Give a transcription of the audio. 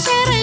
샤라